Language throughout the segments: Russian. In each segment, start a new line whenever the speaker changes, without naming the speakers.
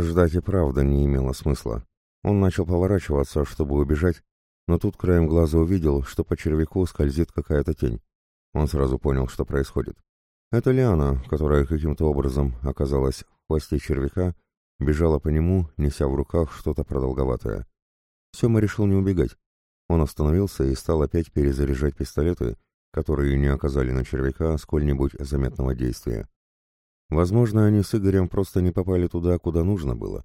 Ждать и правда не имело смысла. Он начал поворачиваться, чтобы убежать, но тут краем глаза увидел, что по червяку скользит какая-то тень. Он сразу понял, что происходит. Это Лиана, которая каким-то образом оказалась в хвосте червяка, бежала по нему, неся в руках что-то продолговатое. Сема решил не убегать. Он остановился и стал опять перезаряжать пистолеты, которые не оказали на червяка сколь-нибудь заметного действия. Возможно, они с Игорем просто не попали туда, куда нужно было.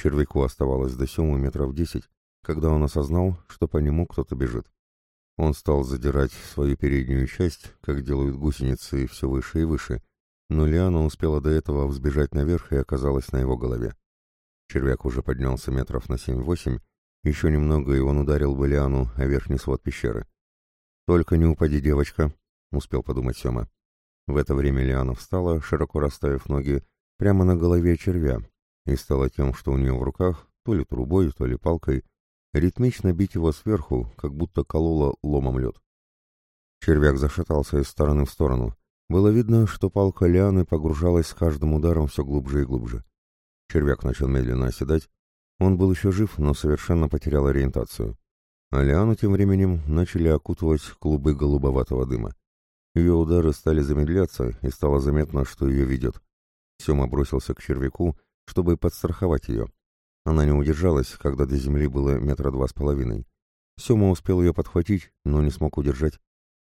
Червяку оставалось до Семы метров десять, когда он осознал, что по нему кто-то бежит. Он стал задирать свою переднюю часть, как делают гусеницы, все выше и выше, но Лиана успела до этого взбежать наверх и оказалась на его голове. Червяк уже поднялся метров на семь-восемь, еще немного, и он ударил бы Лиану о верхний свод пещеры. «Только не упади, девочка», — успел подумать Сема. В это время Лиана встала, широко расставив ноги, прямо на голове червя, и стала тем, что у нее в руках, то ли трубой, то ли палкой, ритмично бить его сверху, как будто колола ломом лед. Червяк зашатался из стороны в сторону. Было видно, что палка лианы погружалась с каждым ударом все глубже и глубже. Червяк начал медленно оседать. Он был еще жив, но совершенно потерял ориентацию. А лиану тем временем начали окутывать клубы голубоватого дыма. Ее удары стали замедляться, и стало заметно, что ее ведет. Сема бросился к червяку, чтобы подстраховать ее. Она не удержалась, когда до земли было метра два с половиной. Сема успел ее подхватить, но не смог удержать.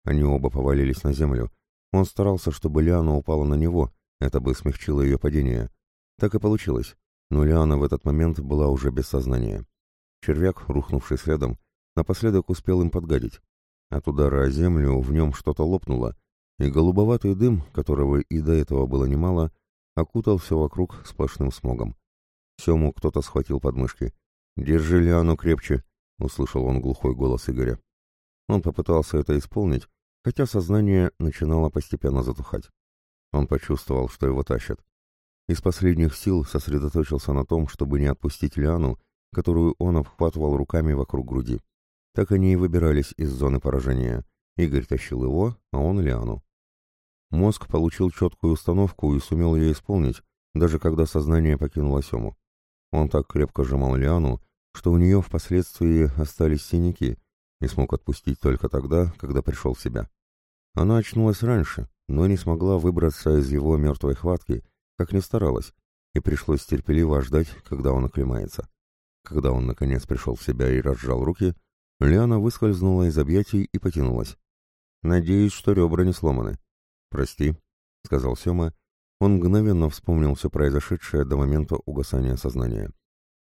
Они оба повалились на землю. Он старался, чтобы Лиана упала на него, это бы смягчило ее падение. Так и получилось, но Лиана в этот момент была уже без сознания. Червяк, рухнувший следом, напоследок успел им подгадить. От удара о землю в нем что-то лопнуло, и голубоватый дым, которого и до этого было немало, окутал все вокруг сплошным смогом. Сему кто-то схватил подмышки. «Держи Лиану крепче!» — услышал он глухой голос Игоря. Он попытался это исполнить, хотя сознание начинало постепенно затухать. Он почувствовал, что его тащат. Из последних сил сосредоточился на том, чтобы не отпустить Лиану, которую он обхватывал руками вокруг груди. Так они и выбирались из зоны поражения. Игорь тащил его, а он Лиану. Мозг получил четкую установку и сумел ее исполнить, даже когда сознание покинуло Сему. Он так крепко сжимал Лиану, что у нее впоследствии остались синяки, и смог отпустить только тогда, когда пришел в себя. Она очнулась раньше, но не смогла выбраться из его мертвой хватки, как ни старалась, и пришлось терпеливо ждать, когда он оклемается. Когда он, наконец, пришел в себя и разжал руки, Лиана выскользнула из объятий и потянулась. «Надеюсь, что ребра не сломаны». «Прости», — сказал Сема он мгновенно вспомнил все произошедшее до момента угасания сознания.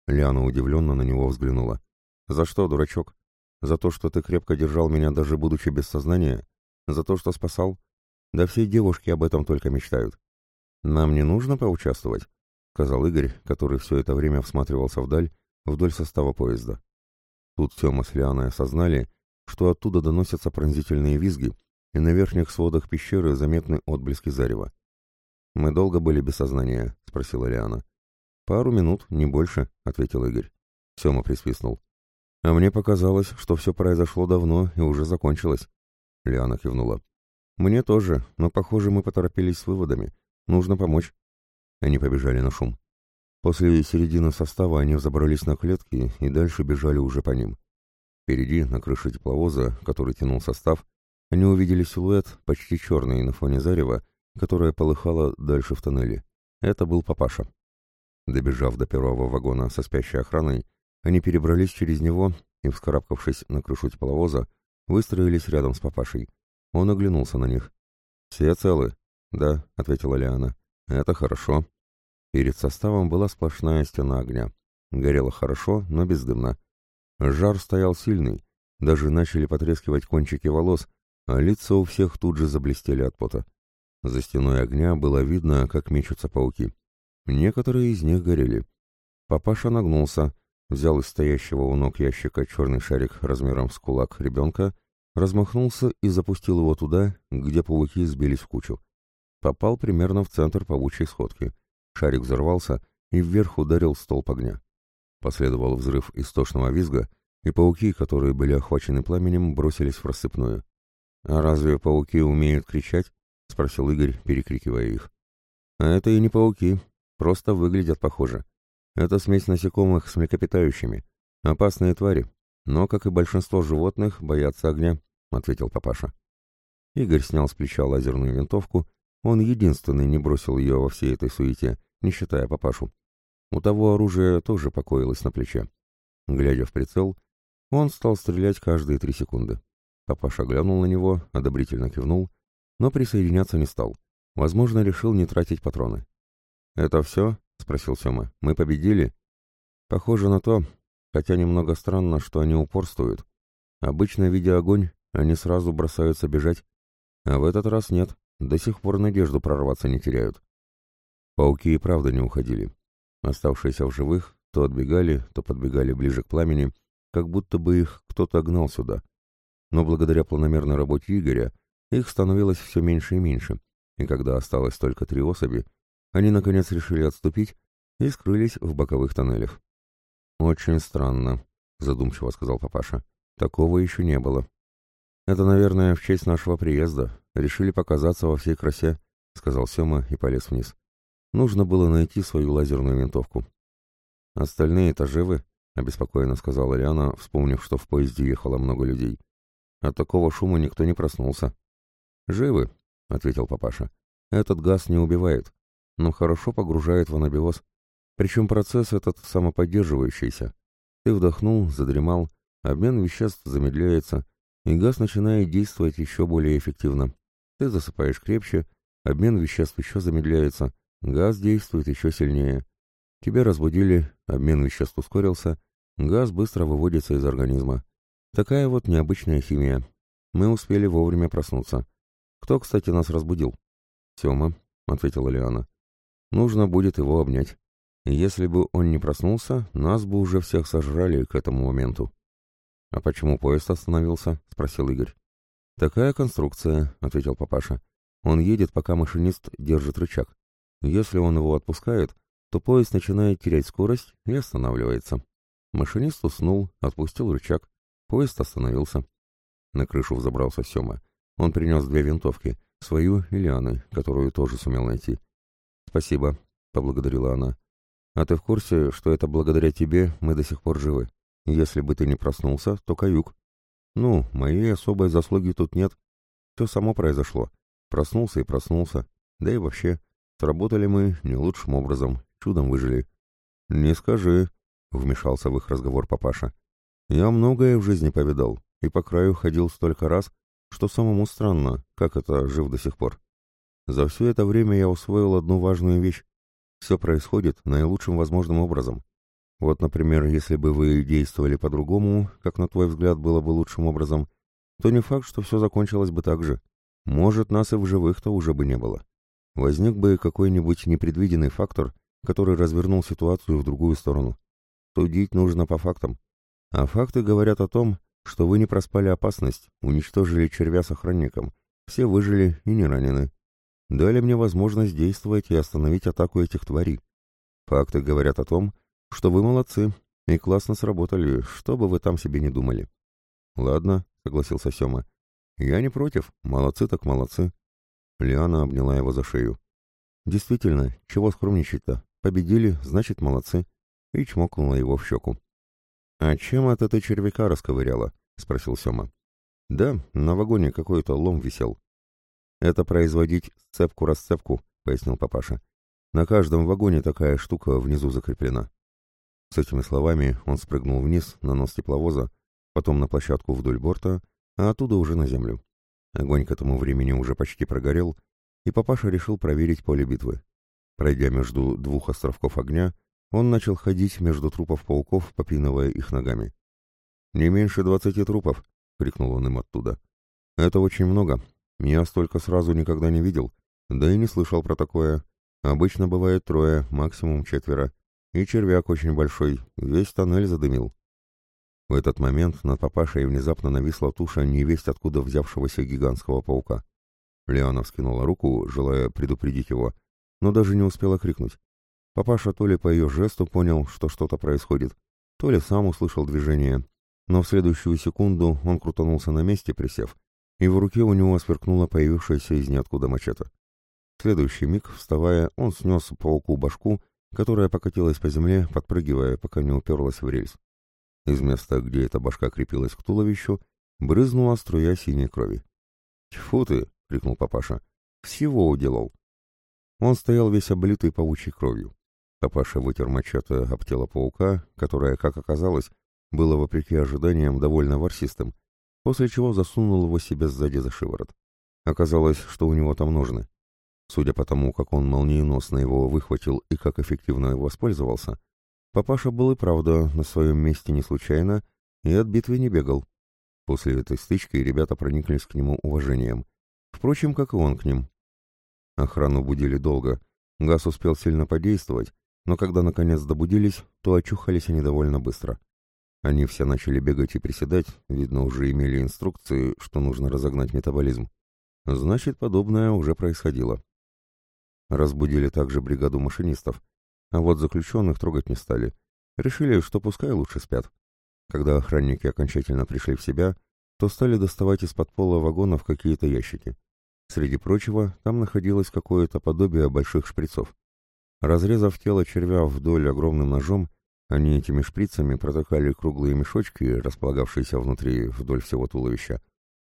Лиана удивленно на него взглянула. «За что, дурачок? За то, что ты крепко держал меня, даже будучи без сознания? За то, что спасал? Да все девушки об этом только мечтают. Нам не нужно поучаствовать?» — сказал Игорь, который все это время всматривался вдаль, вдоль состава поезда. Тут Тёма с Лианой осознали, что оттуда доносятся пронзительные визги, и на верхних сводах пещеры заметны отблески зарева. «Мы долго были без сознания?» — спросила Лиана. «Пару минут, не больше», — ответил Игорь. Сема присвистнул. «А мне показалось, что все произошло давно и уже закончилось». Лиана кивнула. «Мне тоже, но, похоже, мы поторопились с выводами. Нужно помочь». Они побежали на шум. После середины состава они взобрались на клетки и дальше бежали уже по ним. Впереди, на крыше тепловоза, который тянул состав, они увидели силуэт, почти черный на фоне зарева, которая полыхала дальше в тоннеле. Это был папаша. Добежав до первого вагона со спящей охраной, они перебрались через него и, вскарабкавшись на крышу тепловоза, выстроились рядом с папашей. Он оглянулся на них. «Все целы?» «Да», — ответила Лиана. «Это хорошо». Перед составом была сплошная стена огня. Горело хорошо, но бездымно. Жар стоял сильный, даже начали потрескивать кончики волос, а лица у всех тут же заблестели от пота. За стеной огня было видно, как мечутся пауки. Некоторые из них горели. Папаша нагнулся, взял из стоящего у ног ящика черный шарик размером с кулак ребенка, размахнулся и запустил его туда, где пауки сбились в кучу. Попал примерно в центр паучьей сходки. Шарик взорвался и вверх ударил столб огня. Последовал взрыв истошного визга, и пауки, которые были охвачены пламенем, бросились в рассыпную. А разве пауки умеют кричать? — спросил Игорь, перекрикивая их. «А это и не пауки, просто выглядят похоже. Это смесь насекомых с млекопитающими. Опасные твари, но, как и большинство животных, боятся огня», — ответил папаша. Игорь снял с плеча лазерную винтовку, он единственный не бросил ее во всей этой суете, не считая папашу. У того оружие тоже покоилось на плече. Глядя в прицел, он стал стрелять каждые три секунды. Папаша глянул на него, одобрительно кивнул, но присоединяться не стал. Возможно, решил не тратить патроны. «Это все?» — спросил Сема. «Мы победили?» «Похоже на то, хотя немного странно, что они упорствуют. Обычно, видя огонь, они сразу бросаются бежать. А в этот раз нет, до сих пор надежду прорваться не теряют. Пауки и правда не уходили. Оставшиеся в живых то отбегали, то подбегали ближе к пламени, как будто бы их кто-то гнал сюда. Но благодаря планомерной работе Игоря их становилось все меньше и меньше, и когда осталось только три особи, они наконец решили отступить и скрылись в боковых тоннелях. «Очень странно», — задумчиво сказал папаша. «Такого еще не было». «Это, наверное, в честь нашего приезда. Решили показаться во всей красе», — сказал Сема и полез вниз. Нужно было найти свою лазерную винтовку. «Остальные-то живы?» — обеспокоенно сказала Лиана, вспомнив, что в поезде ехало много людей. От такого шума никто не проснулся. «Живы», — ответил папаша. «Этот газ не убивает, но хорошо погружает в анабиоз. Причем процесс этот самоподдерживающийся. Ты вдохнул, задремал, обмен веществ замедляется, и газ начинает действовать еще более эффективно. Ты засыпаешь крепче, обмен веществ еще замедляется, Газ действует еще сильнее. Тебя разбудили, обмен веществ ускорился, газ быстро выводится из организма. Такая вот необычная химия. Мы успели вовремя проснуться. Кто, кстати, нас разбудил? Сема, — ответила Лиана. Нужно будет его обнять. Если бы он не проснулся, нас бы уже всех сожрали к этому моменту. — А почему поезд остановился? — спросил Игорь. — Такая конструкция, — ответил папаша. Он едет, пока машинист держит рычаг. Если он его отпускает, то поезд начинает терять скорость и останавливается. Машинист уснул, отпустил рычаг. Поезд остановился. На крышу взобрался Сема. Он принес две винтовки, свою и Лианы, которую тоже сумел найти. «Спасибо», — поблагодарила она. «А ты в курсе, что это благодаря тебе мы до сих пор живы? Если бы ты не проснулся, то каюк». «Ну, моей особой заслуги тут нет. Все само произошло. Проснулся и проснулся. Да и вообще, Сработали мы не лучшим образом, чудом выжили. «Не скажи», — вмешался в их разговор папаша. «Я многое в жизни повидал, и по краю ходил столько раз, что самому странно, как это жив до сих пор. За все это время я усвоил одну важную вещь. Все происходит наилучшим возможным образом. Вот, например, если бы вы действовали по-другому, как на твой взгляд было бы лучшим образом, то не факт, что все закончилось бы так же. Может, нас и в живых-то уже бы не было возник бы какой-нибудь непредвиденный фактор, который развернул ситуацию в другую сторону. Судить нужно по фактам. А факты говорят о том, что вы не проспали опасность, уничтожили червя с охранником, все выжили и не ранены. Дали мне возможность действовать и остановить атаку этих тварей. Факты говорят о том, что вы молодцы и классно сработали, что бы вы там себе не думали. Ладно, согласился Сема. Я не против, молодцы так молодцы. Лиана обняла его за шею. «Действительно, чего скромничать-то? Победили, значит, молодцы». И чмокнула его в щеку. «А чем от этой червяка расковыряла?» — спросил Сема. «Да, на вагоне какой-то лом висел». «Это производить сцепку-расцепку», — пояснил папаша. «На каждом вагоне такая штука внизу закреплена». С этими словами он спрыгнул вниз на нос тепловоза, потом на площадку вдоль борта, а оттуда уже на землю. Огонь к этому времени уже почти прогорел, и папаша решил проверить поле битвы. Пройдя между двух островков огня, он начал ходить между трупов пауков, попинывая их ногами. «Не меньше двадцати трупов!» — крикнул он им оттуда. «Это очень много. Я столько сразу никогда не видел, да и не слышал про такое. Обычно бывает трое, максимум четверо. И червяк очень большой, весь тоннель задымил. В этот момент над папашей внезапно нависла туша невесть откуда взявшегося гигантского паука. Лиана вскинула руку, желая предупредить его, но даже не успела крикнуть. Папаша то ли по ее жесту понял, что что-то происходит, то ли сам услышал движение, но в следующую секунду он крутанулся на месте, присев, и в руке у него сверкнула появившаяся из ниоткуда мачете. В следующий миг, вставая, он снес пауку башку которая покатилась по земле, подпрыгивая, пока не уперлась в рельс. Из места, где эта башка крепилась к туловищу, брызнула струя синей крови. «Тьфу ты!» — крикнул папаша. «Всего уделал!» Он стоял весь облитый паучьей кровью. Папаша вытер мачете об тело паука, которое, как оказалось, было, вопреки ожиданиям, довольно ворсистым, после чего засунул его себе сзади за шиворот. Оказалось, что у него там ножны. Судя по тому, как он молниеносно его выхватил и как эффективно воспользовался, папаша был и правда на своем месте не случайно и от битвы не бегал. После этой стычки ребята прониклись к нему уважением. Впрочем, как и он к ним. Охрану будили долго. Газ успел сильно подействовать, но когда наконец добудились, то очухались они довольно быстро. Они все начали бегать и приседать, видно, уже имели инструкции, что нужно разогнать метаболизм. Значит, подобное уже происходило. Разбудили также бригаду машинистов, а вот заключенных трогать не стали. Решили, что пускай лучше спят. Когда охранники окончательно пришли в себя, то стали доставать из-под пола вагонов какие-то ящики. Среди прочего, там находилось какое-то подобие больших шприцов. Разрезав тело червя вдоль огромным ножом, они этими шприцами протыкали круглые мешочки, располагавшиеся внутри вдоль всего туловища,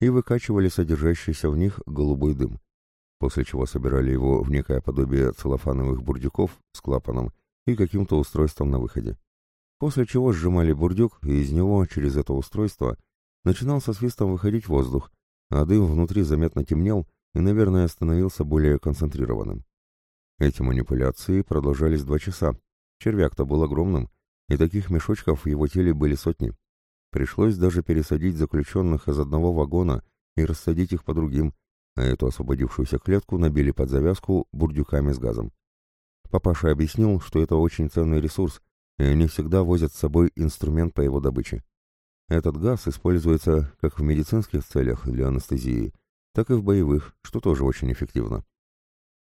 и выкачивали содержащийся в них голубой дым, после чего собирали его в некое подобие целлофановых бурдюков с клапаном и каким-то устройством на выходе. После чего сжимали бурдюк, и из него, через это устройство, начинал со свистом выходить воздух, а дым внутри заметно темнел и, наверное, становился более концентрированным. Эти манипуляции продолжались два часа. Червяк-то был огромным, и таких мешочков в его теле были сотни. Пришлось даже пересадить заключенных из одного вагона и рассадить их по другим, а эту освободившуюся клетку набили под завязку бурдюками с газом. Папаша объяснил, что это очень ценный ресурс, и они всегда возят с собой инструмент по его добыче. Этот газ используется как в медицинских целях для анестезии, так и в боевых, что тоже очень эффективно.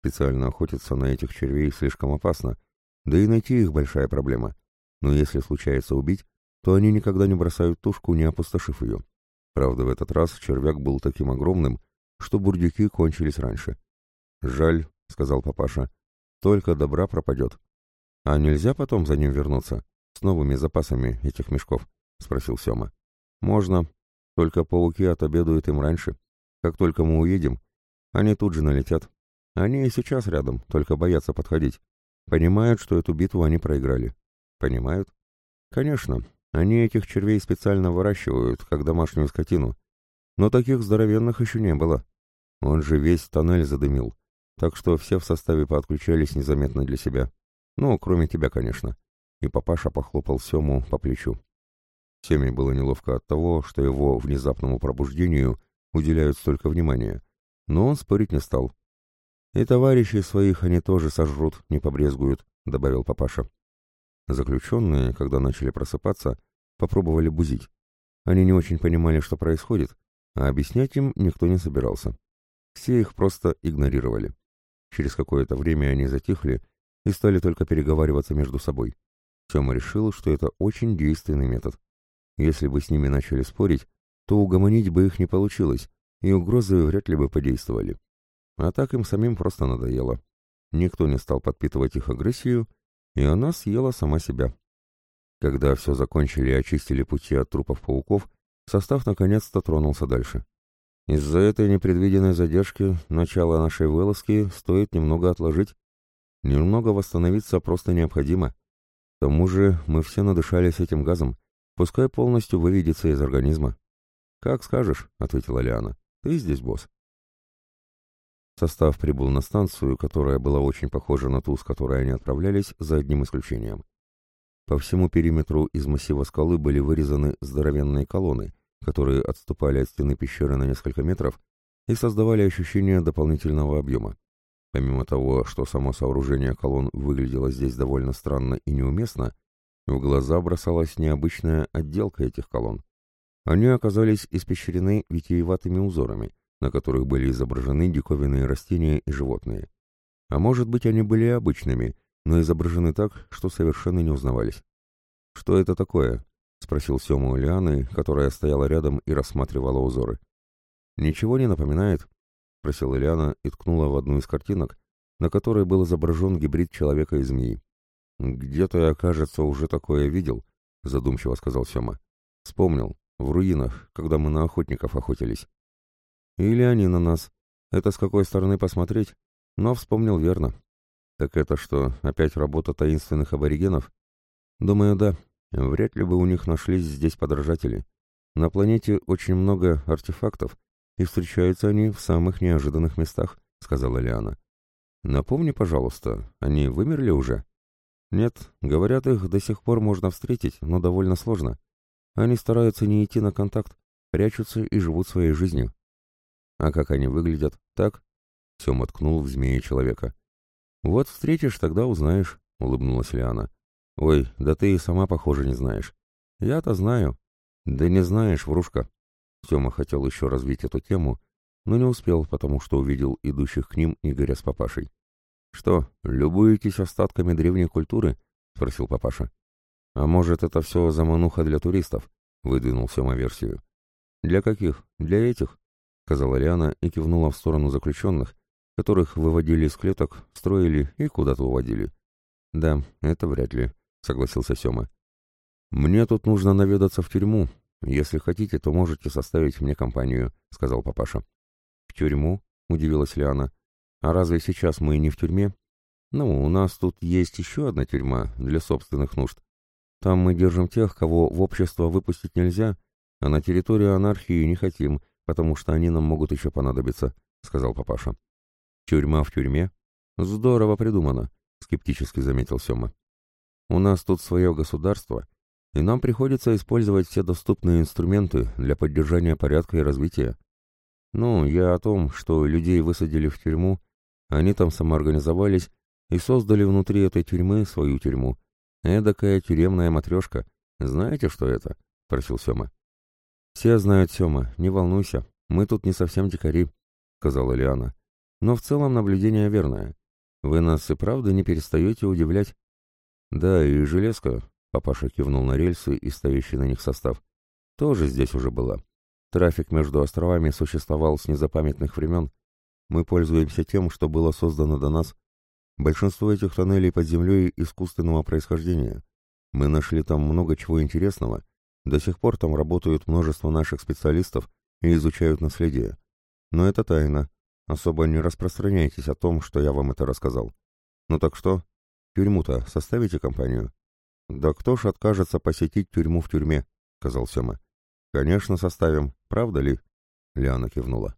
Специально охотиться на этих червей слишком опасно, да и найти их большая проблема. Но если случается убить, то они никогда не бросают тушку, не опустошив ее. Правда, в этот раз червяк был таким огромным, что бурдюки кончились раньше. «Жаль», — сказал папаша, — «только добра пропадет». «А нельзя потом за ним вернуться? С новыми запасами этих мешков?» — спросил Сема. «Можно. Только пауки отобедают им раньше. Как только мы уедем, они тут же налетят. Они и сейчас рядом, только боятся подходить. Понимают, что эту битву они проиграли. Понимают? Конечно, они этих червей специально выращивают, как домашнюю скотину. Но таких здоровенных еще не было. Он же весь тоннель задымил. Так что все в составе подключались незаметно для себя. Ну, кроме тебя, конечно. И папаша похлопал Сему по плечу. Семе было неловко от того, что его внезапному пробуждению уделяют столько внимания. Но он спорить не стал. «И товарищей своих они тоже сожрут, не побрезгуют», — добавил папаша. Заключенные, когда начали просыпаться, попробовали бузить. Они не очень понимали, что происходит, а объяснять им никто не собирался. Все их просто игнорировали. Через какое-то время они затихли и стали только переговариваться между собой. Тёма решил, что это очень действенный метод. Если бы с ними начали спорить, то угомонить бы их не получилось, и угрозы вряд ли бы подействовали. А так им самим просто надоело. Никто не стал подпитывать их агрессию, и она съела сама себя. Когда все закончили и очистили пути от трупов пауков, состав наконец-то тронулся дальше. Из-за этой непредвиденной задержки начало нашей вылазки стоит немного отложить. Немного восстановиться просто необходимо. К тому же мы все надышались этим газом, пускай полностью выведется из организма. «Как скажешь», — ответила Лиана. «Ты здесь босс». Состав прибыл на станцию, которая была очень похожа на ту, с которой они отправлялись, за одним исключением. По всему периметру из массива скалы были вырезаны здоровенные колонны, которые отступали от стены пещеры на несколько метров и создавали ощущение дополнительного объема. Помимо того, что само сооружение колонн выглядело здесь довольно странно и неуместно, в глаза бросалась необычная отделка этих колонн. Они оказались испещрены витиеватыми узорами – на которых были изображены диковинные растения и животные. А может быть, они были обычными, но изображены так, что совершенно не узнавались. «Что это такое?» — спросил Сема у Лианы, которая стояла рядом и рассматривала узоры. «Ничего не напоминает?» — спросила Лиана и ткнула в одну из картинок, на которой был изображен гибрид человека и змеи. «Где-то я, кажется, уже такое видел», — задумчиво сказал Сема. «Вспомнил. В руинах, когда мы на охотников охотились». «Или они на нас. Это с какой стороны посмотреть? Но вспомнил верно. Так это что, опять работа таинственных аборигенов? Думаю, да. Вряд ли бы у них нашлись здесь подражатели. На планете очень много артефактов, и встречаются они в самых неожиданных местах, сказала Лиана. Напомни, пожалуйста, они вымерли уже? Нет, говорят, их до сих пор можно встретить, но довольно сложно. Они стараются не идти на контакт, прячутся и живут своей жизнью. А как они выглядят? Так? Сема ткнул в змеи человека. Вот встретишь, тогда узнаешь, улыбнулась Лиана. Ой, да ты и сама, похоже, не знаешь. Я-то знаю. Да не знаешь, врушка. Сема хотел еще развить эту тему, но не успел, потому что увидел идущих к ним Игоря с папашей. «Что, любуетесь остатками древней культуры?» — спросил папаша. «А может, это все замануха для туристов?» — выдвинул Сема версию. «Для каких? Для этих?» — сказала Лиана и кивнула в сторону заключенных, которых выводили из клеток, строили и куда-то уводили. «Да, это вряд ли», — согласился Сема. «Мне тут нужно наведаться в тюрьму. Если хотите, то можете составить мне компанию», — сказал папаша. «В тюрьму?» — удивилась Лиана. «А разве сейчас мы не в тюрьме?» «Ну, у нас тут есть еще одна тюрьма для собственных нужд. Там мы держим тех, кого в общество выпустить нельзя, а на территорию анархии не хотим, потому что они нам могут еще понадобиться», — сказал папаша. «Тюрьма в тюрьме? Здорово придумано», — скептически заметил Сема. «У нас тут свое государство, и нам приходится использовать все доступные инструменты для поддержания порядка и развития. Ну, я о том, что людей высадили в тюрьму, они там самоорганизовались и создали внутри этой тюрьмы свою тюрьму. Эдакая тюремная матрешка. Знаете, что это?» — просил Сема. «Все знают, Сема, не волнуйся, мы тут не совсем дикари», — сказала Лиана. «Но в целом наблюдение верное. Вы нас и правда не перестаете удивлять». «Да, и железка», — папаша кивнул на рельсы и стоящий на них состав, — «тоже здесь уже была. Трафик между островами существовал с незапамятных времен. Мы пользуемся тем, что было создано до нас. Большинство этих тоннелей под землей искусственного происхождения. Мы нашли там много чего интересного. До сих пор там работают множество наших специалистов и изучают наследие. Но это тайна. Особо не распространяйтесь о том, что я вам это рассказал. Ну так что? Тюрьму-то составите компанию? Да кто ж откажется посетить тюрьму в тюрьме, сказал Сема. Конечно, составим. Правда ли?» Лиана кивнула.